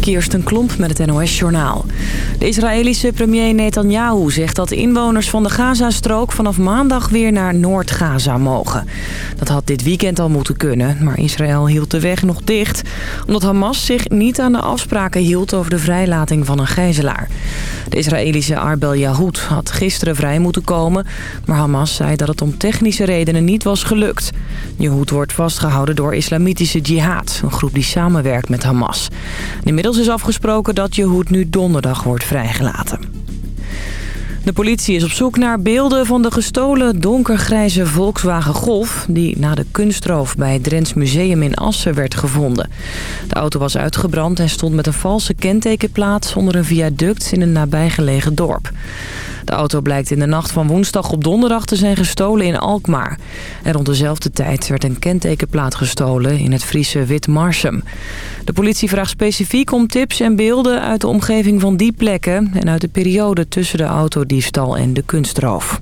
Kirsten Klomp met het NOS-journaal. De Israëlische premier Netanyahu zegt dat inwoners van de Gazastrook... vanaf maandag weer naar Noord-Gaza mogen. Dat had dit weekend al moeten kunnen, maar Israël hield de weg nog dicht... omdat Hamas zich niet aan de afspraken hield over de vrijlating van een gijzelaar. De Israëlische Arbel Yahud had gisteren vrij moeten komen... maar Hamas zei dat het om technische redenen niet was gelukt. Yahud wordt vastgehouden door Islamitische Jihad, een groep die samenwerkt met Hamas. Inmiddels is afgesproken dat Yehud nu donderdag wordt vrijgelaten. De politie is op zoek naar beelden van de gestolen donkergrijze Volkswagen Golf... die na de kunstroof bij het Drents Museum in Assen werd gevonden. De auto was uitgebrand en stond met een valse kentekenplaat onder een viaduct in een nabijgelegen dorp. De auto blijkt in de nacht van woensdag op donderdag te zijn gestolen in Alkmaar. En rond dezelfde tijd werd een kentekenplaat gestolen in het Friese Witmarsum. De politie vraagt specifiek om tips en beelden uit de omgeving van die plekken... en uit de periode tussen de autodiefstal en de kunstroof.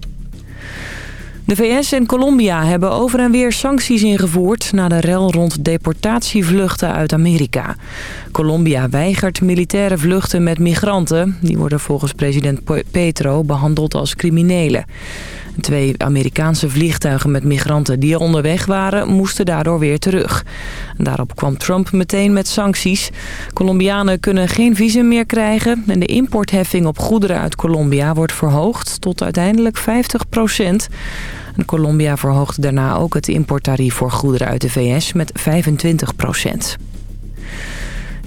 De VS en Colombia hebben over en weer sancties ingevoerd... na de rel rond deportatievluchten uit Amerika. Colombia weigert militaire vluchten met migranten. Die worden volgens president Petro behandeld als criminelen. Twee Amerikaanse vliegtuigen met migranten die er onderweg waren... moesten daardoor weer terug. Daarop kwam Trump meteen met sancties. Colombianen kunnen geen visum meer krijgen... en de importheffing op goederen uit Colombia wordt verhoogd tot uiteindelijk 50 procent. Colombia verhoogde daarna ook het importtarief voor goederen uit de VS met 25 procent.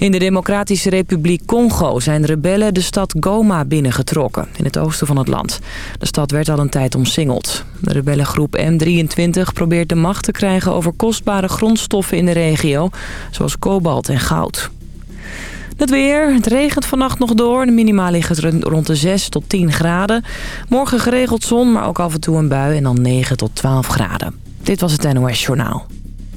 In de Democratische Republiek Congo zijn rebellen de stad Goma binnengetrokken, in het oosten van het land. De stad werd al een tijd omsingeld. De rebellengroep M23 probeert de macht te krijgen over kostbare grondstoffen in de regio, zoals kobalt en goud. Het weer. Het regent vannacht nog door. De minimaal ligt rond de 6 tot 10 graden. Morgen geregeld zon, maar ook af en toe een bui. En dan 9 tot 12 graden. Dit was het NOS Journaal.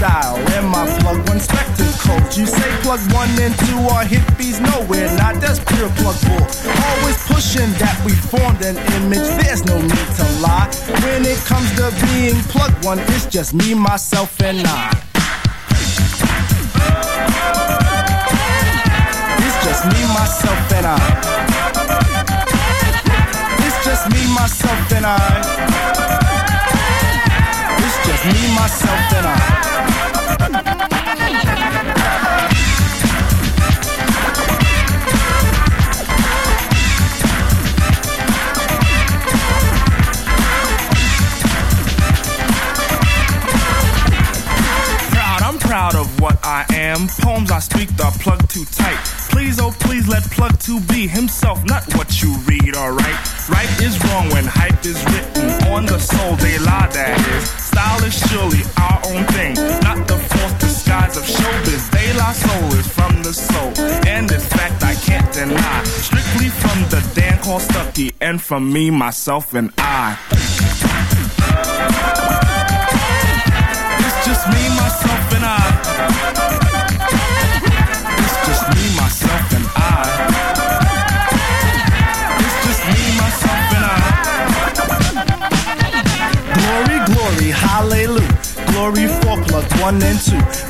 style and my plug one spectacles. You say plug one and two are hippies, nowhere not. That's pure plug bull. Always pushing that we formed an image. There's no need to lie. When it comes to being plug one, it's just me, myself, and I. It's just me, myself, and I. It's just me, myself, and I. It's just me, myself, and I. Poems I speak the plug too tight. Please, oh please, let plug to be himself, not what you read, alright? Right is wrong when hype is written on the soul, they lie, that is. Style is surely our own thing, not the false of showbiz. They lie soul is from the soul, and this fact I can't deny. Strictly from the Dan called Stucky, and from me, myself, and I. It's just me, myself, and I. It's just me, myself, and I. It's just me, myself, and I. Glory, glory, hallelujah. Glory for one and two.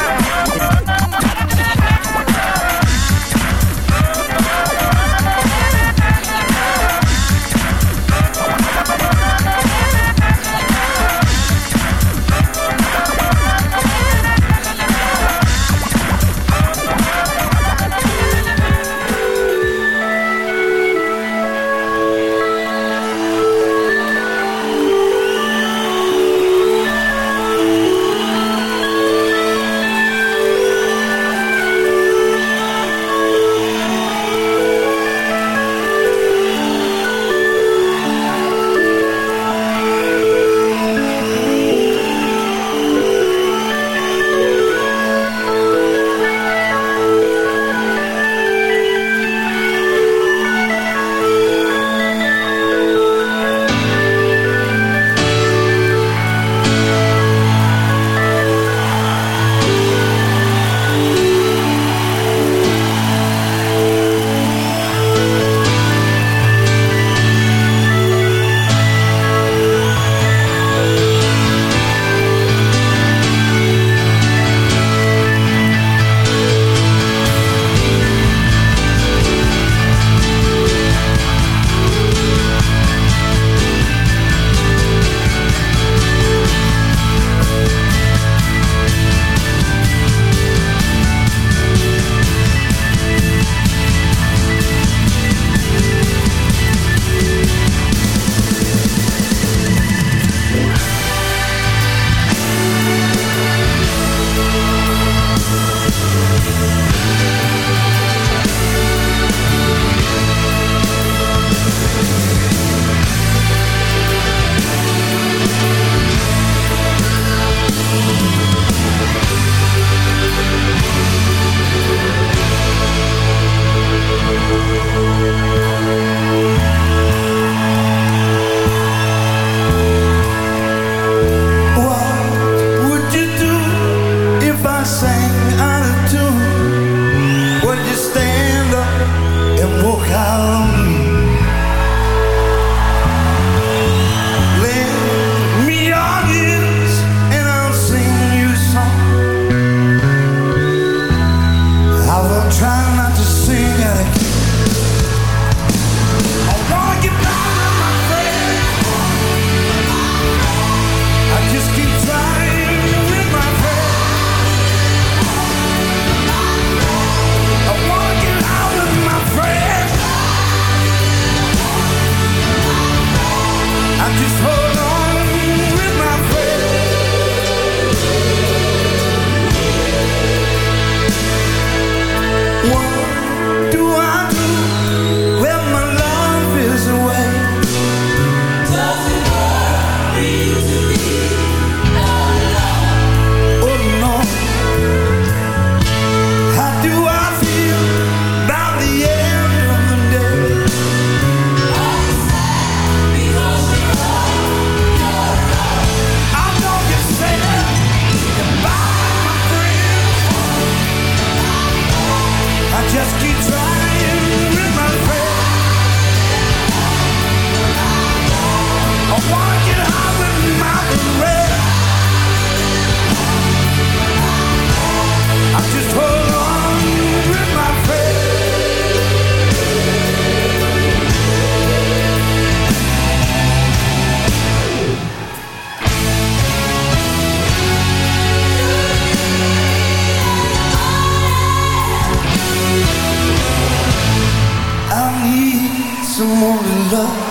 some more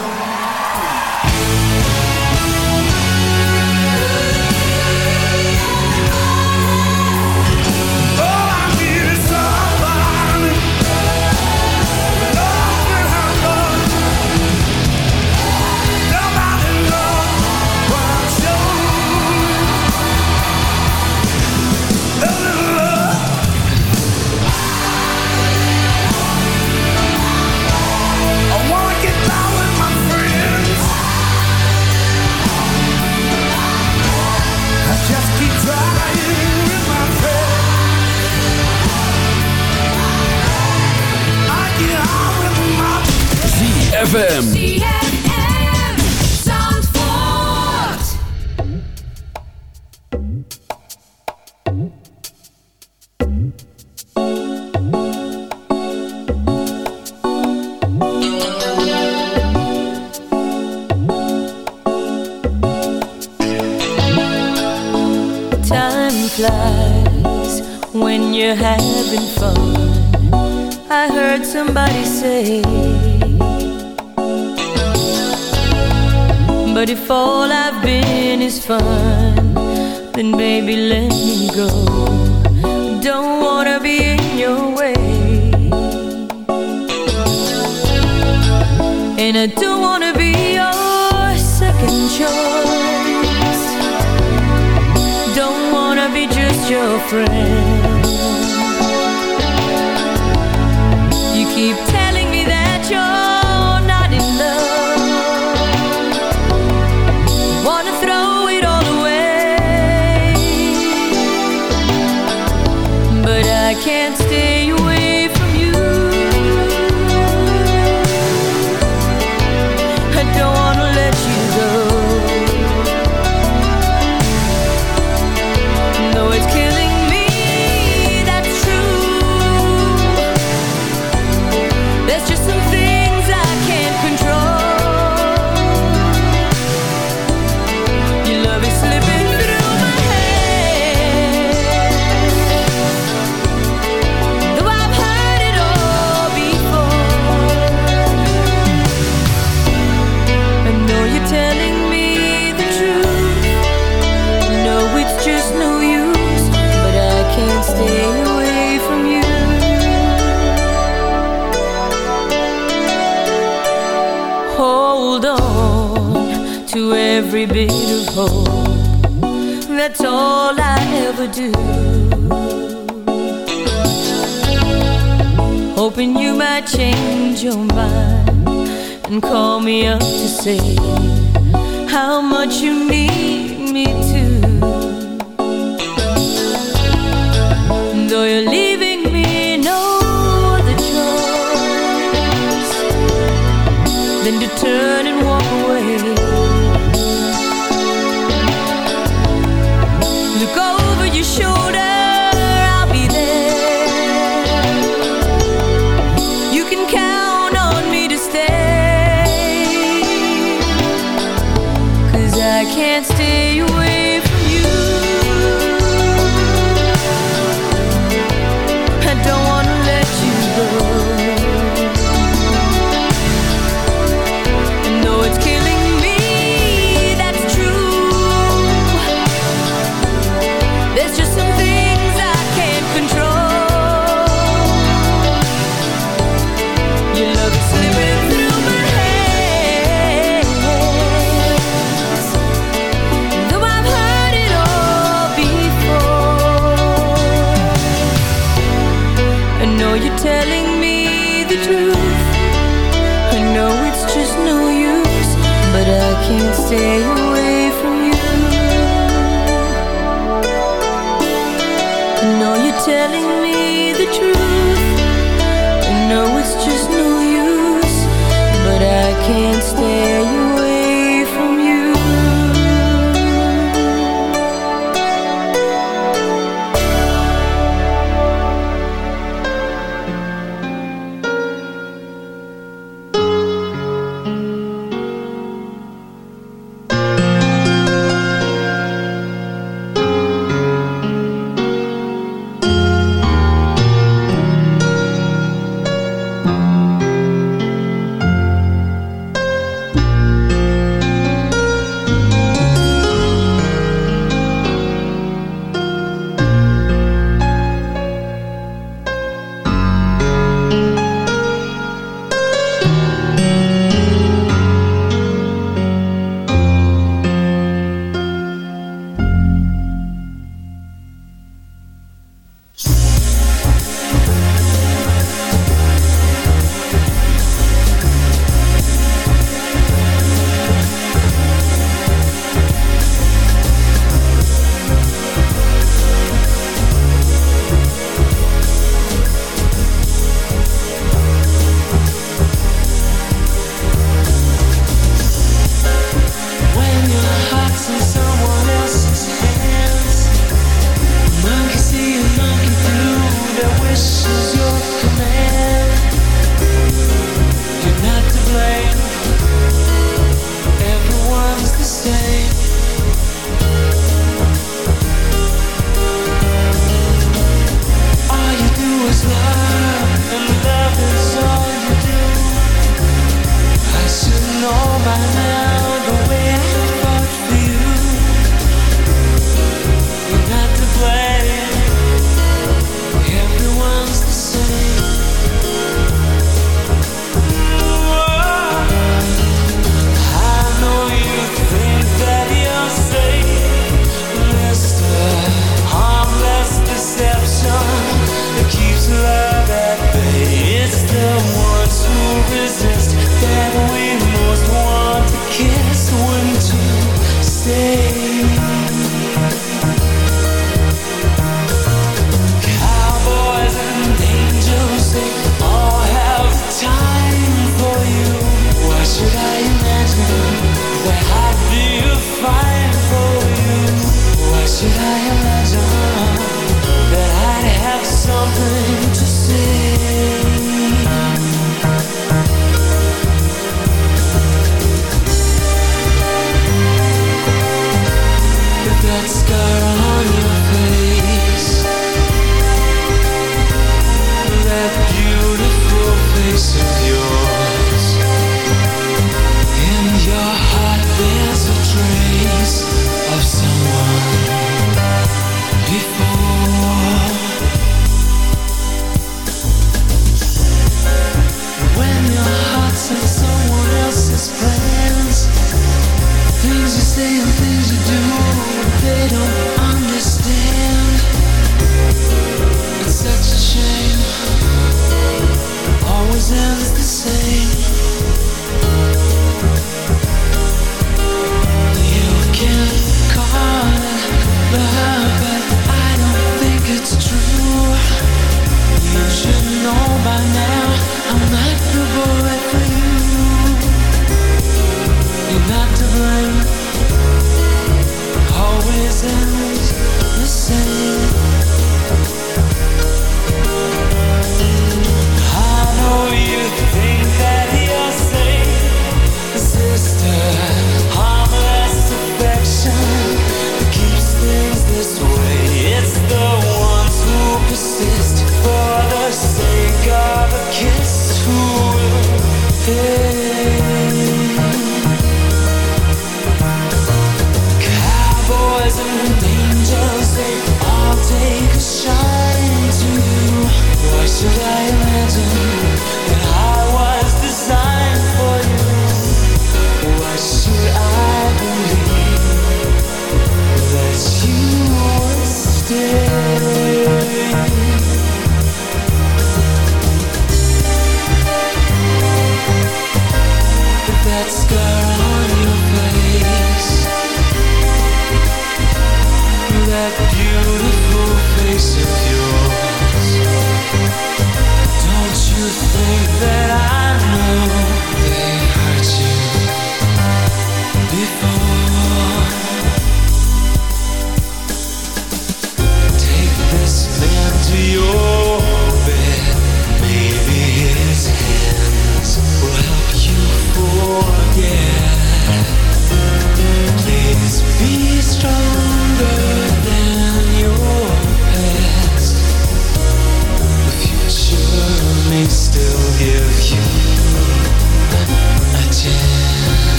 Listen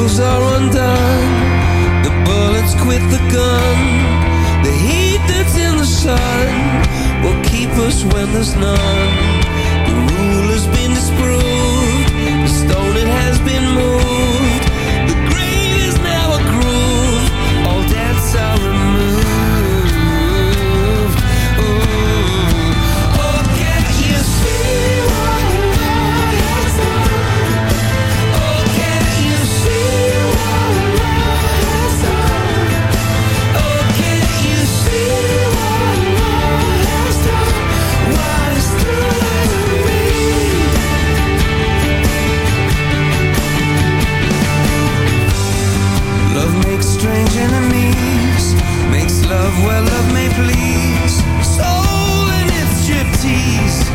shackles are undone. The bullets quit the gun. The heat that's in the sun Will keep us when there's none. The rule has been disproved If she's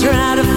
haunting his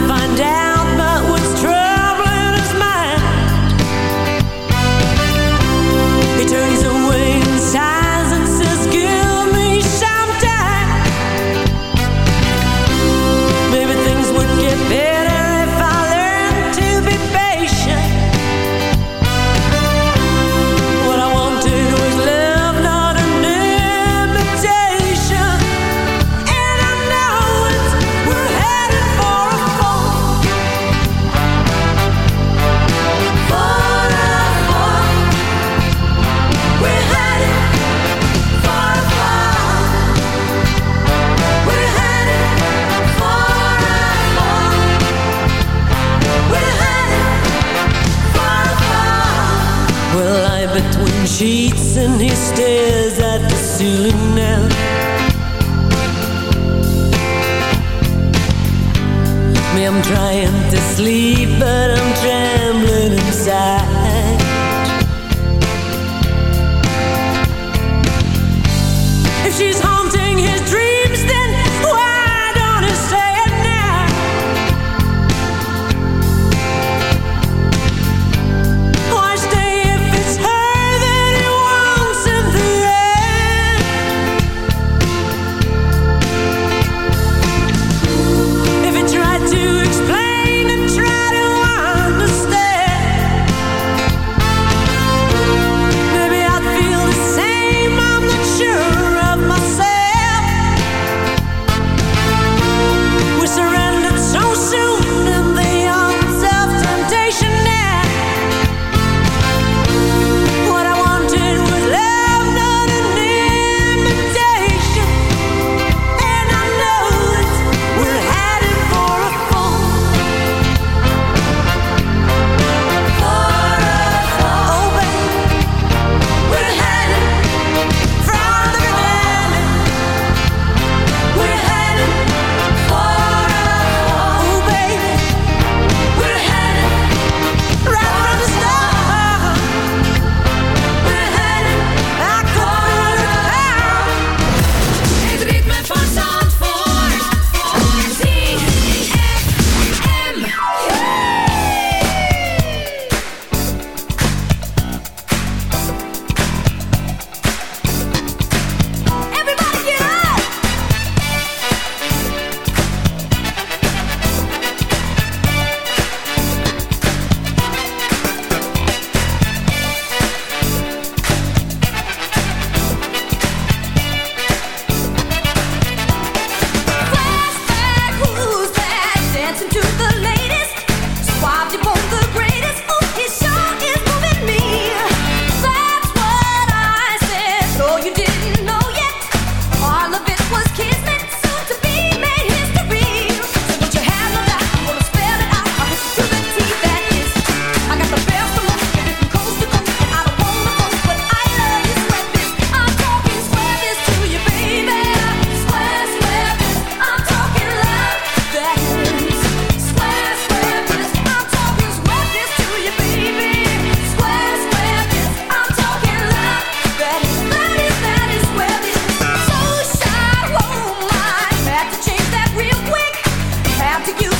to you.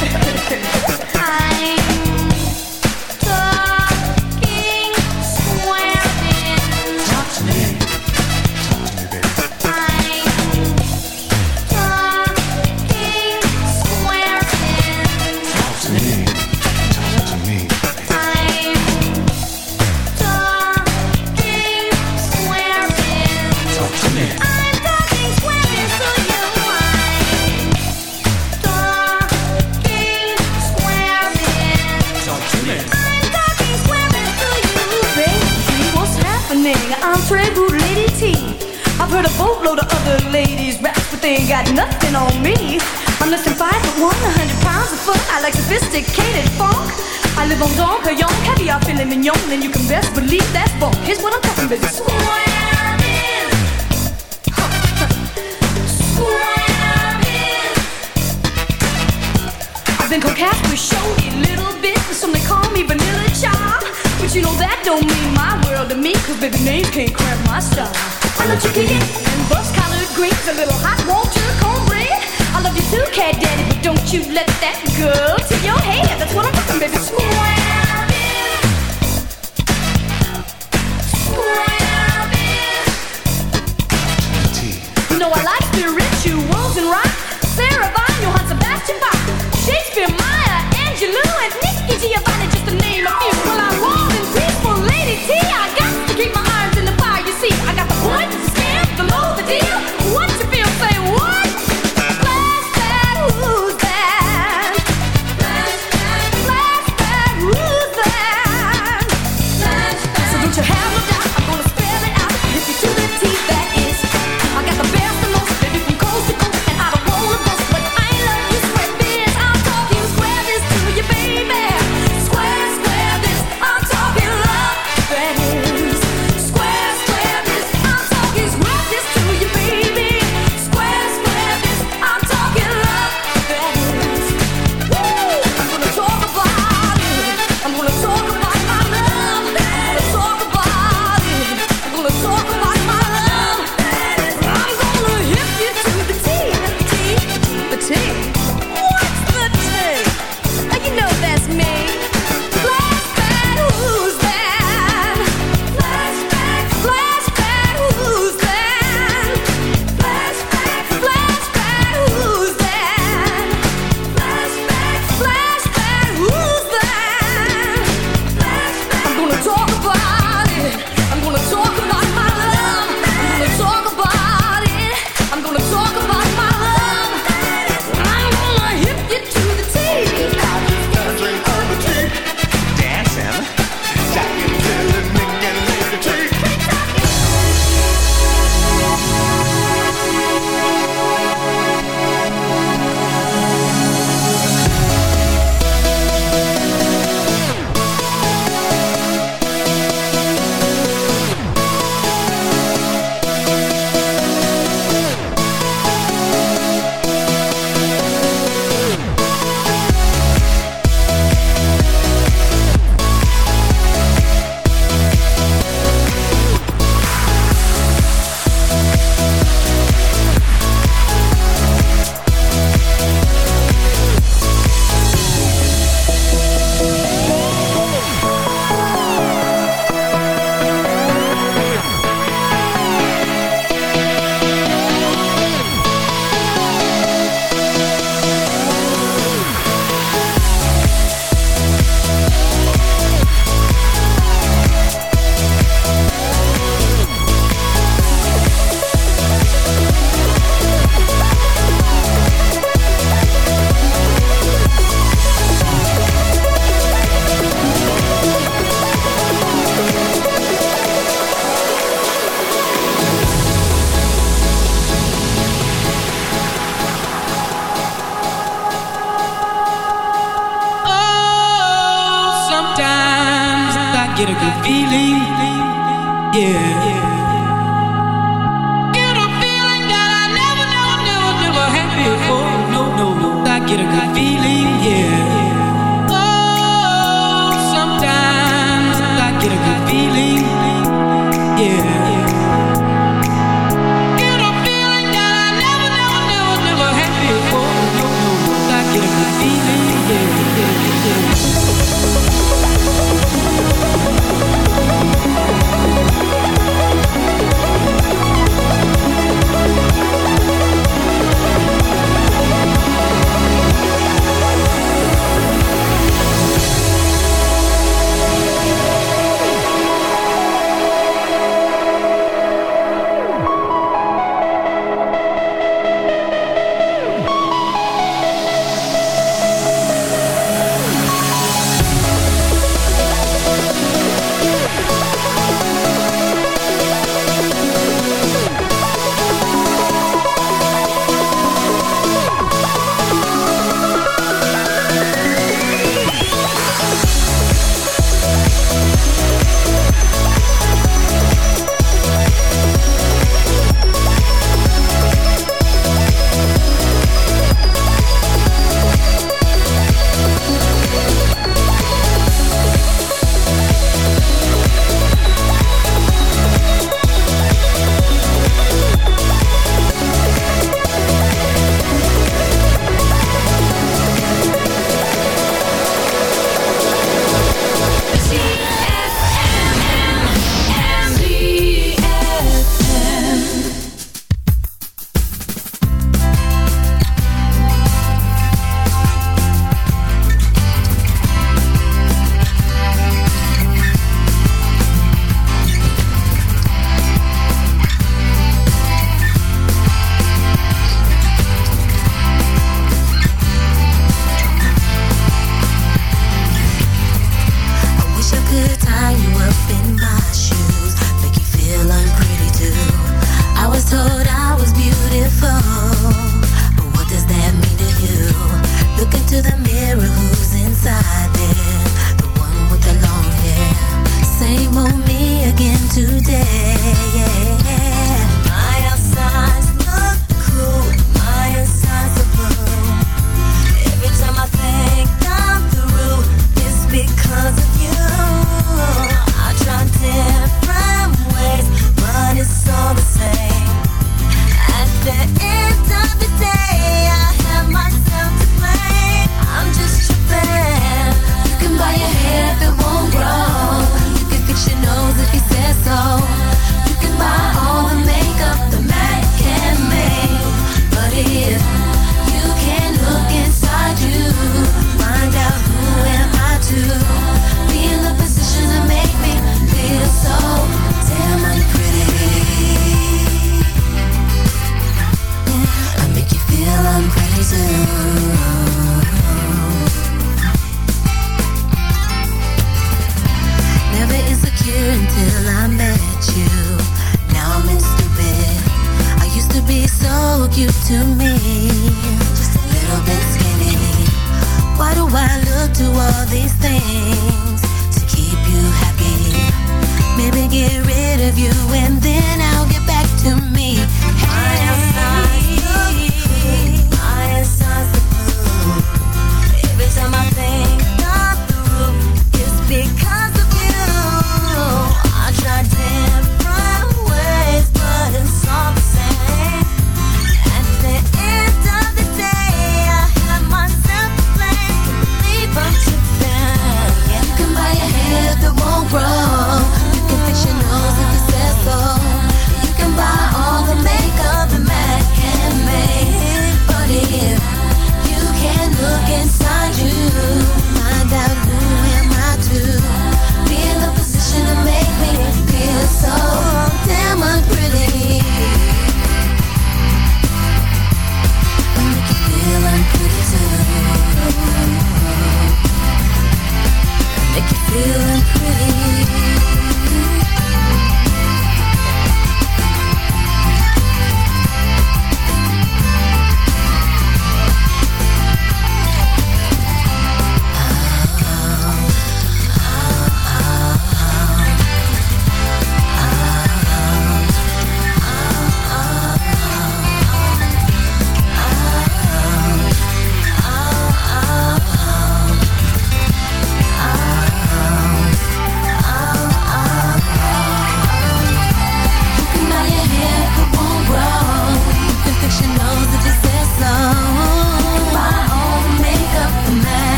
Gracias. load of other ladies raps, but they ain't got nothing on me. I'm less than five foot one, a hundred pounds of fun. I like sophisticated funk. I live on Dom Perignon, caviar, filet mignon, and you can best believe that funk. Here's what I'm talking about. Swam is. I've been cocaine with show you know that don't mean my world to me Cause baby names can't cramp my style I love you kicking and bus collared greens A little hot water cornbread I love you too cat daddy But don't you let that go to your head That's what I'm talking baby Swag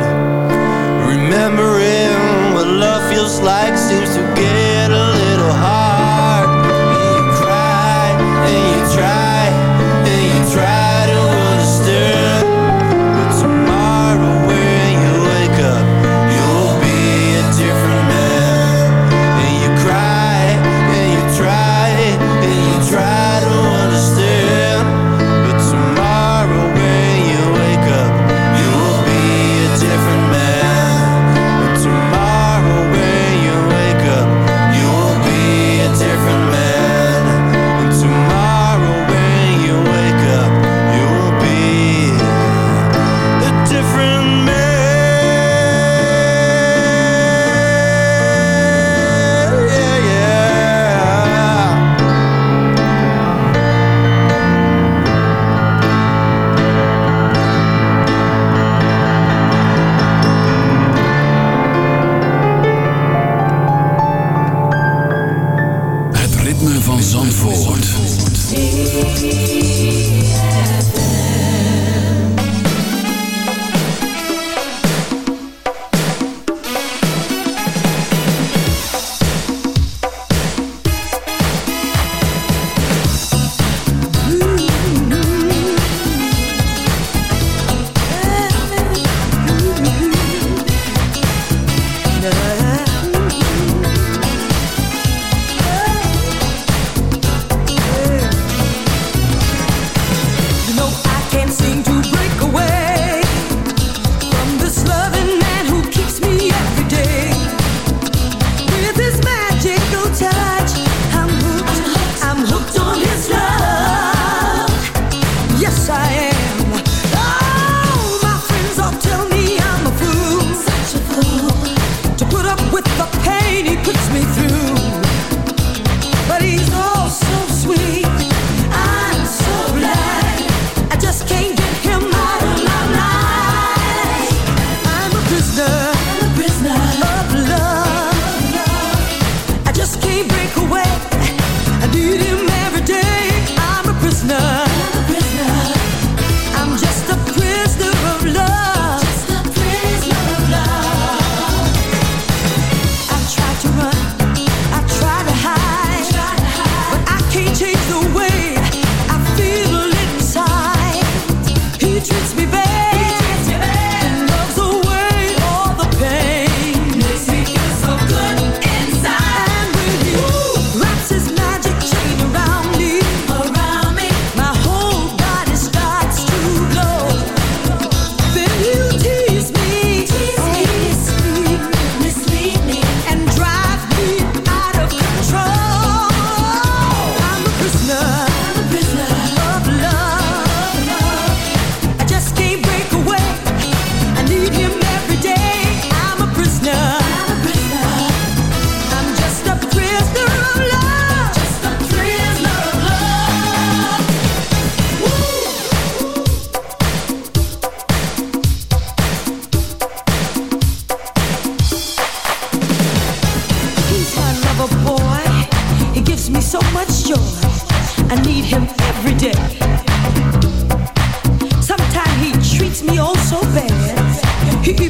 heart, remembering what love feels like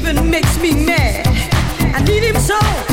even makes me mad. I need him so.